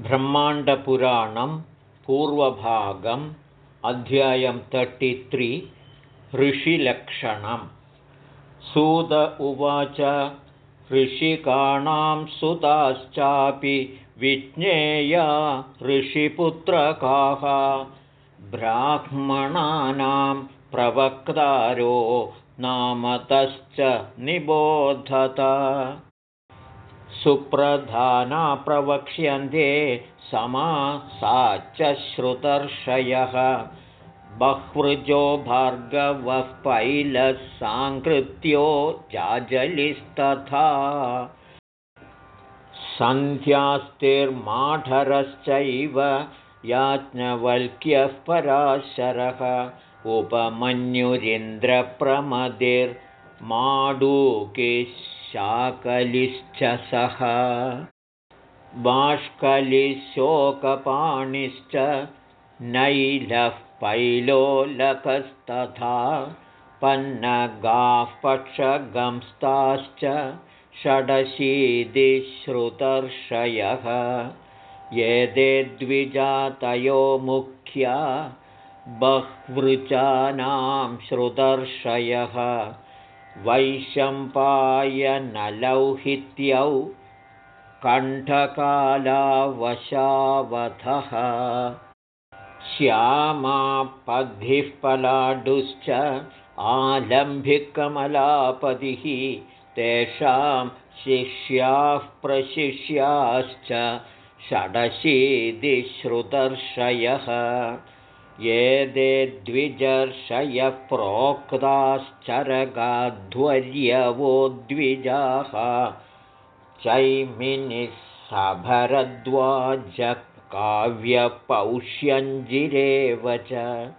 ब्रह्माण्डपुराणं पूर्वभागम् अध्यायं तर्टित्रि ऋषिलक्षणं सुत उवाच ऋषिकाणां सुताश्चापि विज्ञेया ऋषिपुत्रकाः। ब्राह्मणानां प्रवक्तारो नामतश्च निबोधत सुप्रधाना प्रवक्ष्यन्ते समासाच्च श्रुतर्षयः बह्वृजो भार्गवः पैलः साङ्कृत्यो जाजलिस्तथा। सन्ध्यास्तिर्माठरश्चैव याज्ञवल्क्यः पराशरः उपमन्युरिन्द्रप्रमदिर्माडूकिशाकलिश्च सः बाष्कलिशोकपाणिश्च नैलः पैलोलकस्तथा। पन्नगाः पक्षगंस्ताश्च षडशीतिश्रुतर्षयः। एते द्विजातयो मुख्या बह्वृचानां श्रुतर्षयः वैशम्पायनलौहित्यौ कण्ठकालावशावधः। श्यामापद्भिः पलाडुश्च आलम्भिकमलापतिः तेषां शिष्याः प्रशिष्याश्च षडशीतिश्रुतर्षयः ये ते द्विजर्षयः प्रोक्ताश्चरगाध्वर्यवो द्विजाः। चैमिनिः सभरद्वाजकाव्यपौष्यञ्जिरेव च।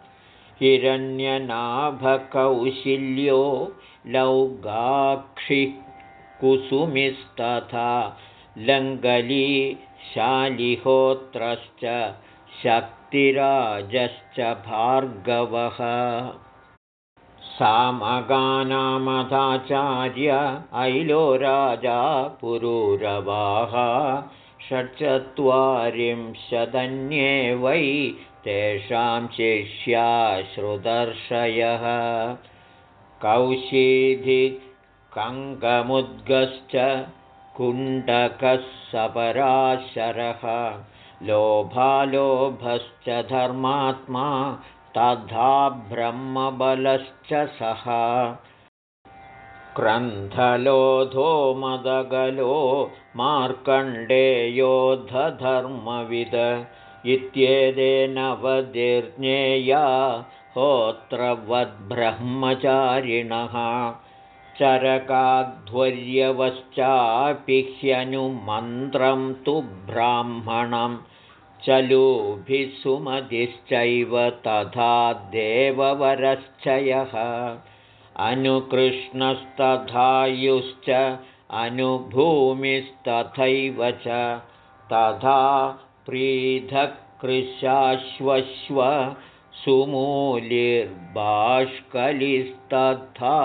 हिरण्यनाभकौशिल्यो लौगाक्षिः कुसुमिस्तथा लङ्गली शालिहोत्रश्च शक् शक्तिराजश्च भार्गवः। सामगानामथाचार्य ऐलो राजा पुरूरवाः। षट्चत्वारिंशदन्ये वै तेषां शिष्याश्रुदर्शयः कौशीधिकङ्गमुद्गश्च कुण्डकः सपराशरः लोभालोभश्च धर्मात्मा तथा ब्रह्मबलश्च सः। क्रन्थलोधो मदगलो मार्कण्डेयोधधर्मविद इत्येतेनवतिर्ज्ञेया होत्रवद्ब्रह्मचारिणः। चरकाध्वर्यवश्चापि ह्यनुमन्त्रं तु ब्राह्मणं चलूभिः सुमतिश्चैव तथा देववरश्च यः अनुकृष्णस्तथायुश्च अनुभूमिस्तथैव च तथा प्रीधकृशाश्वश्व सुमूलिर्बाष्कलिस्तथा।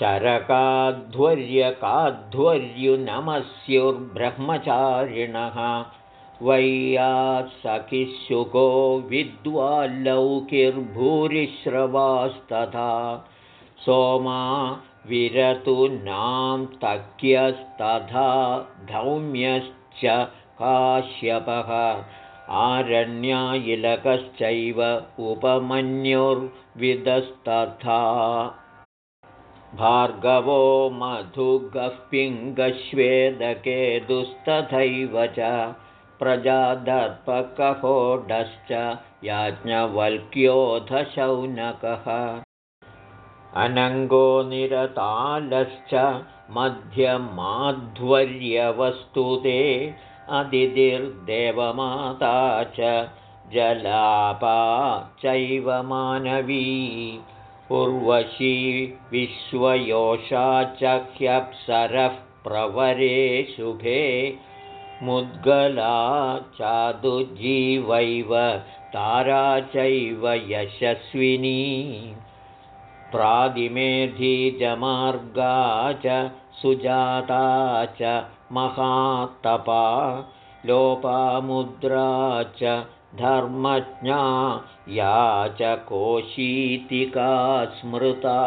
चरकाध्वर्यकाध्वर्युनमस्युर्ब्रह्मचारिणः वैयासखिशुको विद्वाल्लौकिर्भूरिश्रवास्तथा। सोमा विरतूनां तक्यस्तथा धौम्यश्च काश्यपः। आरण्यायिलकश्चैव उपमन्युर्विदस्तथा। भार्गवो मधुगः पिङ्गश्वेदकेतुस्तथैव च प्रजादर्पकहोडश्च याज्ञवल्क्योऽधशौनकः। अनङ्गो निरतालश्च मध्यमाध्वर्यवस्तुते अदितिर्देवमाता च जलापा चैव मानवी। उर्वशी विश्वयोषा च ह्यप्सरः प्रवरे शुभे मुद्गला चादुजीवैव तारा चैव यशस्विनी। प्रादिमेधीजमार्गा च सुजाता च महातपा लोपामुद्रा च धर्मज्ञा या च कोशीतिका स्मृता।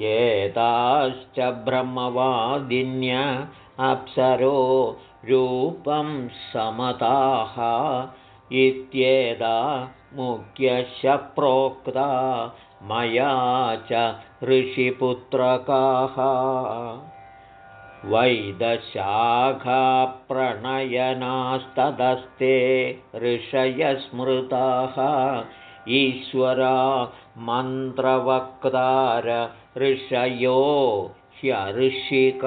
एताश्च ब्रह्मवादिन्य अप्सरो रूपं समताः इत्येता मुख्यश प्रोक्ता मया च ऋषिपुत्रकाः। वैदशाखाप्रणयनास्तदस्ते ऋषयस्मृताः ईश्वरा मन्त्रवक्तार ऋषयो ह्यर्षिकास्तथा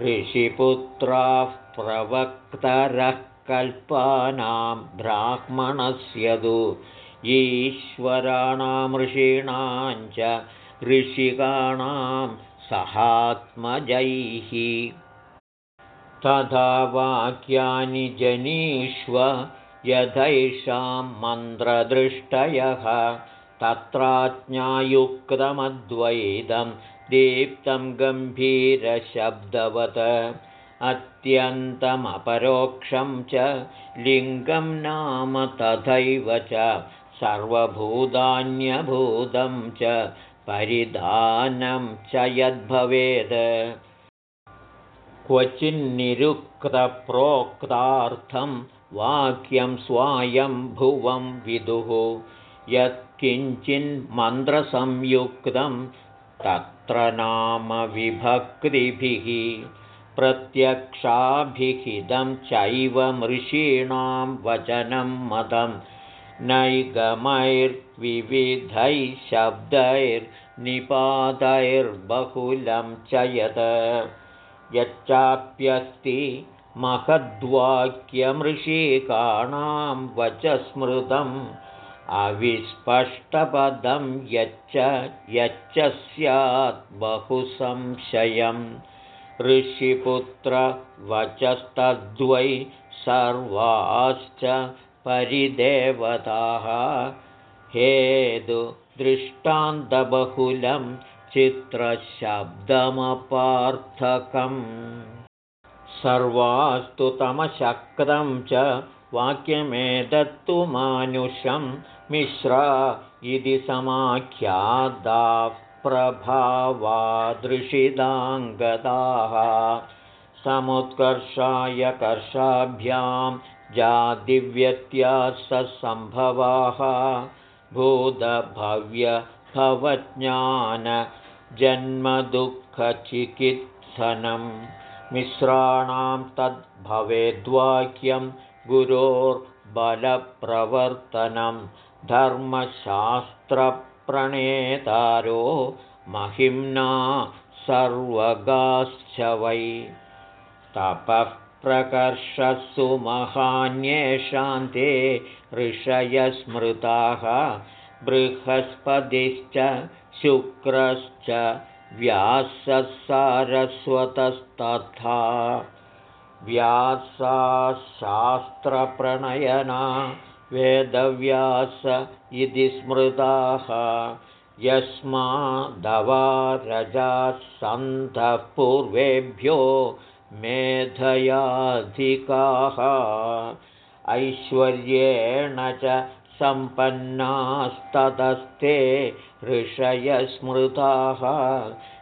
ऋषिपुत्राः प्रवक्तरः कल्पानां ब्राह्मणस्य तु ईश्वराणां ऋषीणां च ऋषिकाणां सहात्मजैः। तथा वाक्यानि जनीष्व यथैषां मन्त्रदृष्टयः तत्राज्ञायुक्तमद्वैतं दीप्तं गम्भीरशब्दवत्। अत्यन्तमपरोक्षं च लिङ्गं नाम तथैव च सर्वभूतान्यभूतं च परिधानं च यद्भवेत् क्वचिन्निरुक्तप्रोक्तार्थं वाक्यं स्वायम्भुवं विदुः यत्किञ्चिन्मन्त्रसंयुक्तं तत्र नाम विभक्तिभिः प्रत्यक्षाभिहितं चैव मृषीणां वचनं मतं नैगमैर्विविधैः शब्दैर्निपातैर्बहुलं च यत् यच्चाप्यस्ति महद्वाक्यमृषीकाणां वच स्मृतम् अविस्पष्टपदं यच्च यच्च स्यात् बहुसंशयम् ऋषिपुत्रवचस्तद्वै सर्वाश्च परिदेवताः। हेदु दृष्टान्तबहुलं चित्रशब्दमपार्थकम्। सर्वास्तु तमशक्तं च वाक्यमेतत्तु मानुषं मिश्रा इति समाख्यादाः प्रभावादृशिदाङ्गदाः समुत्कर्षाय कर्षाभ्यां जातिव्यत्याससम्भवाः भूतभव्यभवज्ञानजन्मदुःखचिकित्सनं मिश्राणां तद्भवेद्वाक्यं गुरोर्बलप्रवर्तनं धर्मशास्त्रप्रणेतारो महिम्ना सर्वगाश्च वै। तपः प्रकर्षसु महान्येषान्ते ऋषयस्मृताः बृहस्पतिश्च शुक्रश्च व्यासः सारस्वतस्तथा व्यासाशास्त्रप्रणयना वेदव्यास इति स्मृताः। यस्मादवारजाः सन्तः पूर्वेभ्यो मेधयाधिकाः। ऐश्वर्येण च सम्पन्नास्ततस्ते ऋषयस्मृताः।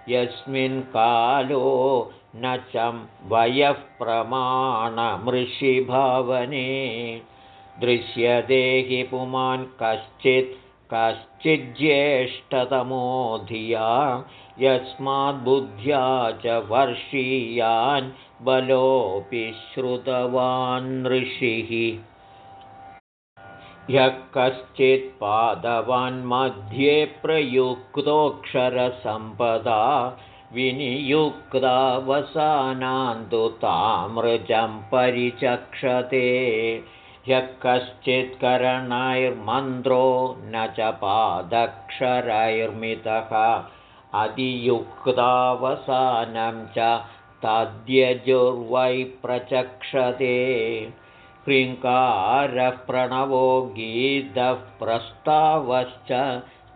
यस्मिन् कालो न च वयः प्रमाणमृषिभावने दृश्यते हि पुमान् कश्चित् कश्चिज्येष्ठतमो धिया यस्माद्बुद्ध्या च वर्षीयान् बलोऽपि श्रुतवान् ऋषिः। ह्यः कश्चित् पादवान्मध्ये प्रयुक्तोऽक्षरसम्पदा विनियुक्तावसानान्तु तामृजं परिचक्षते ह्यः कश्चित् करणैर्मन्त्रो न च पादक्षरैर्मितः अधियुक्तावसानं च तद्यजुर्वै प्रचक्षते। ह्रीङ्कारः प्रणवो गीतः प्रस्तावश्च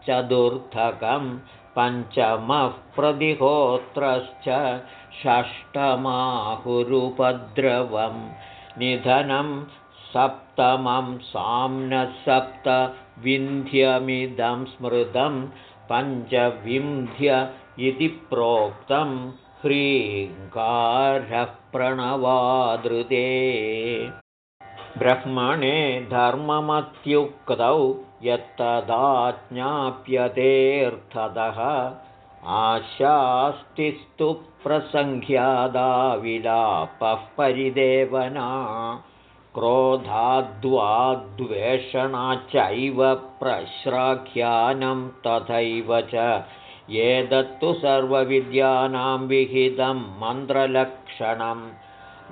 चतुर्थकं पञ्चमः प्रतिहोत्रश्च षष्ठमाहुरुपद्रवं निधनं सप्तमं साम्नः विन्ध्यमिदं स्मृतं पञ्चविन्ध्य इति प्रोक्तं ह्रीङ्कारः प्रणवादृते ब्रह्मणे धर्ममत्युक्तौ यत्तदा ज्ञाप्यतेऽर्थतः आशास्तिस्तु प्रसङ्ख्यादाविलापः परिदेवना क्रोधाद्वाद्वेषणाच्चैव प्रश्राख्यानं तथैव च एतत्तु सर्वविद्यानां विहितं मन्त्रलक्षणं।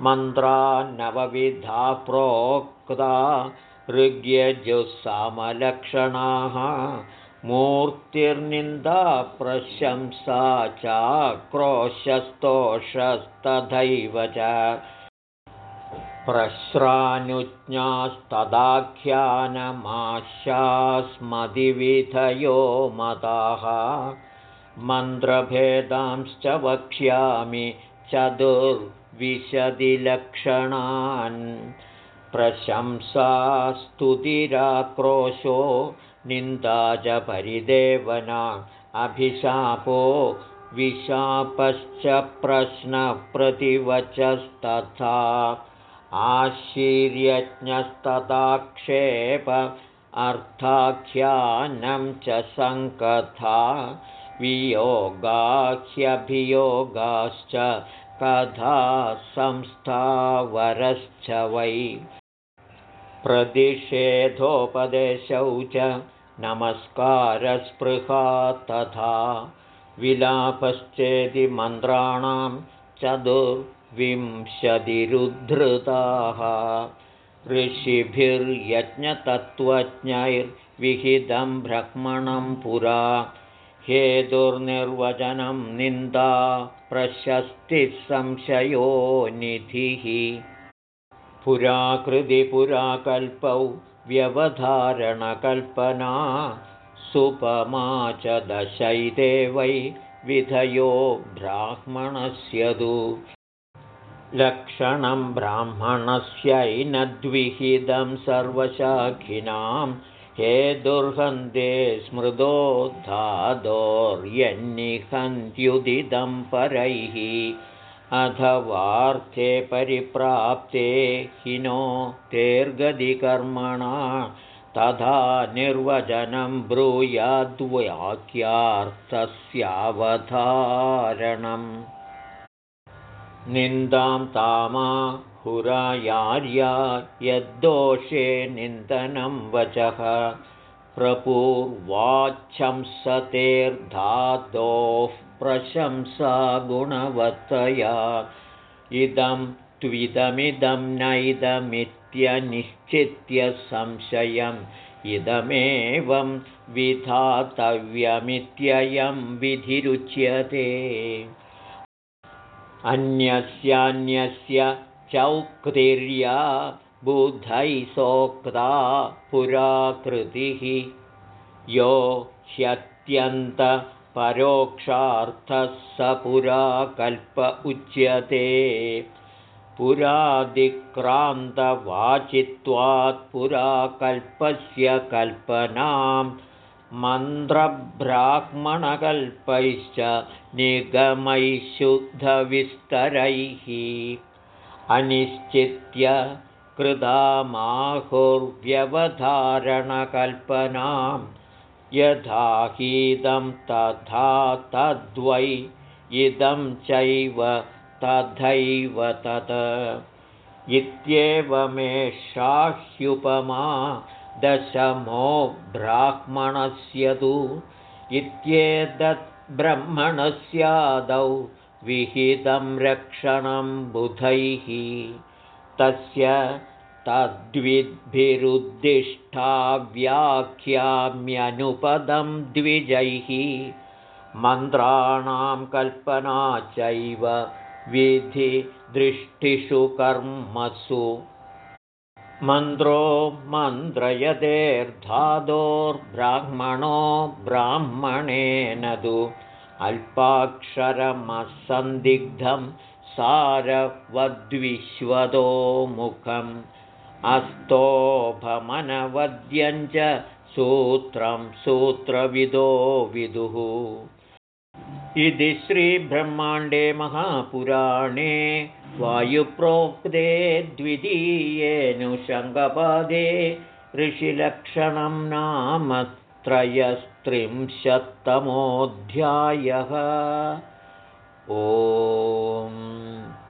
मन्त्रा नवविधा प्रोक्ता ऋग्यजुस्सामलक्षणाः। मूर्तिर्निन्दा प्रशंसा चाक्रोशस्तोषस्तथैव च प्रश्रानुज्ञास्तदाख्यानमाशास्मदिविधयो मताः मन्त्रभेदांश्च वक्ष्यामि चतुर्विशदिलक्षणान् प्रशंसास्तुतिराक्रोशो निन्दा च परिदेवना अभिशापो विशापश्च प्रश्नप्रतिवचस्तथा आशीर्यज्ञस्तदाक्षेप अर्थाख्यानं च सङ्कथा वियोगाख्यभियोगाश्च कथा संस्थावरश्च वै। प्रतिषेधोपदेशौ च नमस्कारस्पृहा तथा विलापश्चेति मन्त्राणां चतुर्विंशतिरुद्धृताः ऋषिभिर्यज्ञतत्त्वज्ञैर्विहितं ब्रह्मणं पुरा। हेतुर्निर्वचनं निन्दा प्रशस्तिः संशयो निधिः। पुराकृतिपुराकल्पौ व्यवधारणकल्पना सुपमा च दशैते वै विधयो ब्राह्मणस्य लक्षणं ब्राह्मणस्यैनद्विहितं सर्वशाखिनां। हे दुर्हन्ते स्मृदो धादोर्यन्निहन्त्युदितं परैः। अथवार्थे परिप्राप्ते हिनो तेर्गदिकर्मणा तथा निर्वचनं ब्रूयाद्वाक्यार्थस्यावधारणम् निन्दां तामा हुरायार्या यद्दोषे निन्दनं वचः। प्रपूर्वाच्छंसतेर्धातोः प्रशंसा गुणवत्तया। इदं त्विदमिदं नैदमित्यनिश्चित्य संशयम्। इदमेवं विधातव्यमित्ययं विधिरुच्यते अन्यस्यान्यस्य चौक्तिर्या बुधैसोक्ता पुराकृतिः। यो ह्यत्यन्त परोक्षार्थः स पुराकल्प उच्यते। पुरादिक्रान्तवाचित्वात् पुराकल्पस्य कल्पनां मन्त्रब्राह्मणकल्पैश्च निगमैः शुद्धविस्तरैः अनिश्चित्य कृतामाहुर्व्यवधारणकल्पनाम् यथाहीदं तथा तद्वै इदं चैव तथैव तत् इत्येवमेषाह्युपमा दशमो ब्राह्मणस्य तु इत्येतद्ब्रह्मणस्यादौ विहितं रक्षणं बुधैः। तस्य तद्विद्भिरुद्दिष्टाव्याख्याम्यनुपदं द्विजैः। मन्त्राणां कल्पना चैव विधिदृष्टिषु कर्मसु मन्त्रो मन्त्रयतेर्धादोर्ब्राह्मणो ब्राह्मणेन तु अल्पाक्षरमसन्दिग्धं सारवद्विश्वतो मुखम् अस्तोभमनवद्यञ्च सूत्रं सूत्रविदो विदुः इति श्रीब्रह्माण्डे महापुराणे वायुप्रोक्ते द्वितीयेऽनुषङ्गपादे ऋषिलक्षणं नाम त्रयस्त्रिंशत्तमोऽध्यायः। ओ